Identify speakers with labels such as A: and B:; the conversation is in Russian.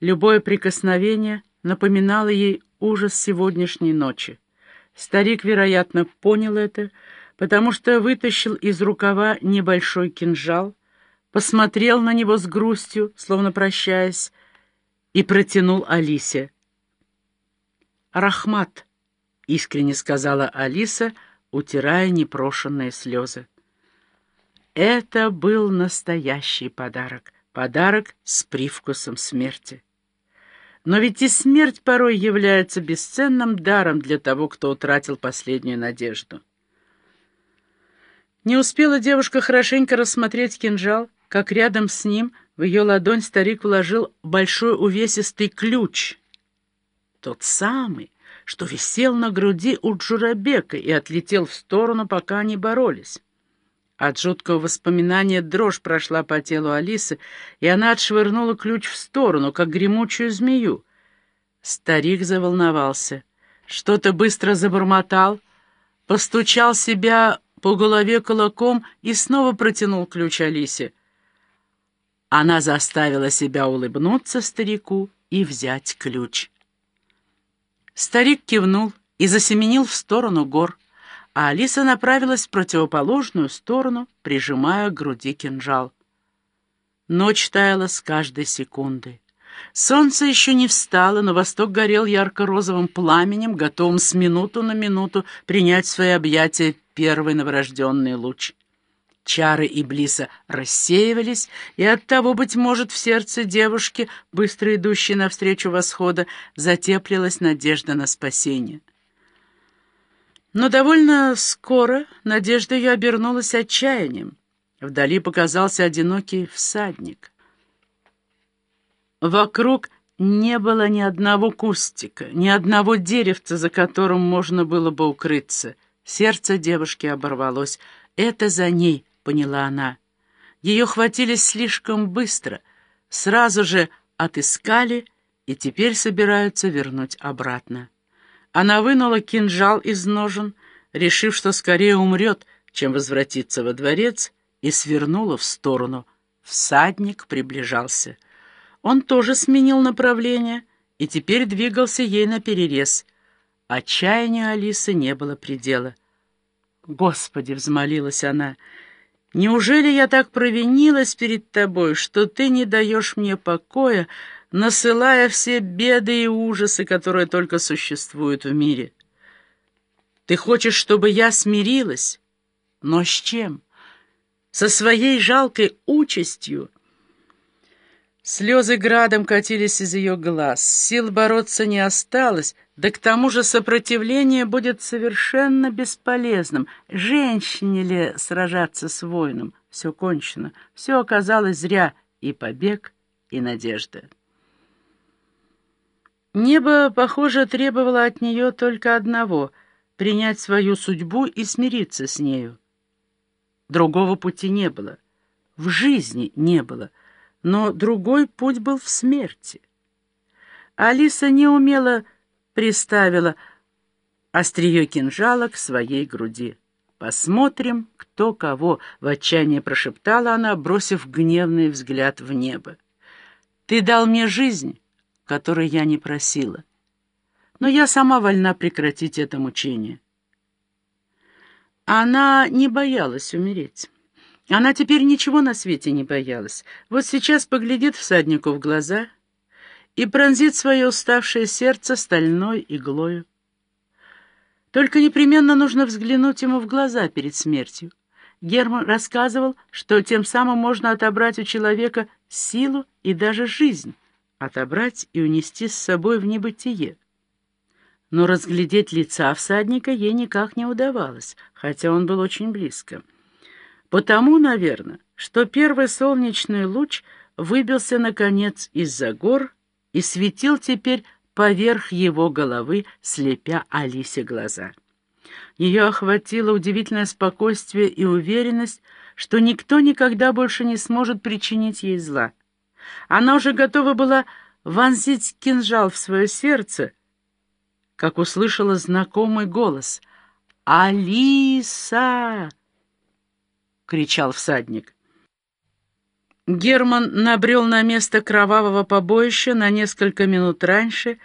A: Любое прикосновение напоминало ей ужас сегодняшней ночи. Старик, вероятно, понял это, потому что вытащил из рукава небольшой кинжал, посмотрел на него с грустью, словно прощаясь, и протянул Алисе. «Рахмат», — искренне сказала Алиса, утирая непрошенные слезы. Это был настоящий подарок, подарок с привкусом смерти. Но ведь и смерть порой является бесценным даром для того, кто утратил последнюю надежду. Не успела девушка хорошенько рассмотреть кинжал, как рядом с ним в ее ладонь старик вложил большой увесистый ключ. Тот самый, что висел на груди у Джурабека и отлетел в сторону, пока они боролись. От жуткого воспоминания дрожь прошла по телу Алисы, и она отшвырнула ключ в сторону, как гремучую змею. Старик заволновался. Что-то быстро забормотал, постучал себя по голове кулаком и снова протянул ключ Алисе. Она заставила себя улыбнуться старику и взять ключ. Старик кивнул и засеменил в сторону гор, а Алиса направилась в противоположную сторону, прижимая к груди кинжал. Ночь таяла с каждой секундой. Солнце еще не встало, но восток горел ярко-розовым пламенем, готовым с минуту на минуту принять в свои объятия первый новорожденный луч. Чары Иблиса рассеивались, и оттого, быть может, в сердце девушки, быстро идущей навстречу восхода, затеплилась надежда на спасение. Но довольно скоро надежда ее обернулась отчаянием. Вдали показался одинокий всадник. Вокруг не было ни одного кустика, ни одного деревца, за которым можно было бы укрыться. Сердце девушки оборвалось. Это за ней поняла она. Ее хватили слишком быстро, сразу же отыскали и теперь собираются вернуть обратно. Она вынула кинжал из ножен, решив, что скорее умрет, чем возвратится во дворец, и свернула в сторону. Всадник приближался. Он тоже сменил направление и теперь двигался ей наперерез. Отчаянию Алисы не было предела. «Господи!» — взмолилась она — Неужели я так провинилась перед тобой, что ты не даешь мне покоя, насылая все беды и ужасы, которые только существуют в мире? Ты хочешь, чтобы я смирилась? Но с чем? Со своей жалкой участью? Слезы градом катились из ее глаз, сил бороться не осталось, да к тому же сопротивление будет совершенно бесполезным. Женщине ли сражаться с воином? Все кончено, все оказалось зря, и побег, и надежда. Небо, похоже, требовало от нее только одного — принять свою судьбу и смириться с нею. Другого пути не было, в жизни не было — но другой путь был в смерти. Алиса неумело приставила острие кинжала к своей груди. «Посмотрим, кто кого», — в отчаянии прошептала она, бросив гневный взгляд в небо. «Ты дал мне жизнь, которой я не просила, но я сама вольна прекратить это мучение». Она не боялась умереть. Она теперь ничего на свете не боялась. Вот сейчас поглядит всаднику в глаза и пронзит свое уставшее сердце стальной иглою. Только непременно нужно взглянуть ему в глаза перед смертью. Герман рассказывал, что тем самым можно отобрать у человека силу и даже жизнь, отобрать и унести с собой в небытие. Но разглядеть лица всадника ей никак не удавалось, хотя он был очень близко. Потому, наверное, что первый солнечный луч выбился, наконец, из-за гор и светил теперь поверх его головы, слепя Алисе глаза. Ее охватило удивительное спокойствие и уверенность, что никто никогда больше не сможет причинить ей зла. Она уже готова была вонзить кинжал в свое сердце, как услышала знакомый голос «Алиса!» кричал всадник. Герман набрел на место кровавого побоища на несколько минут раньше,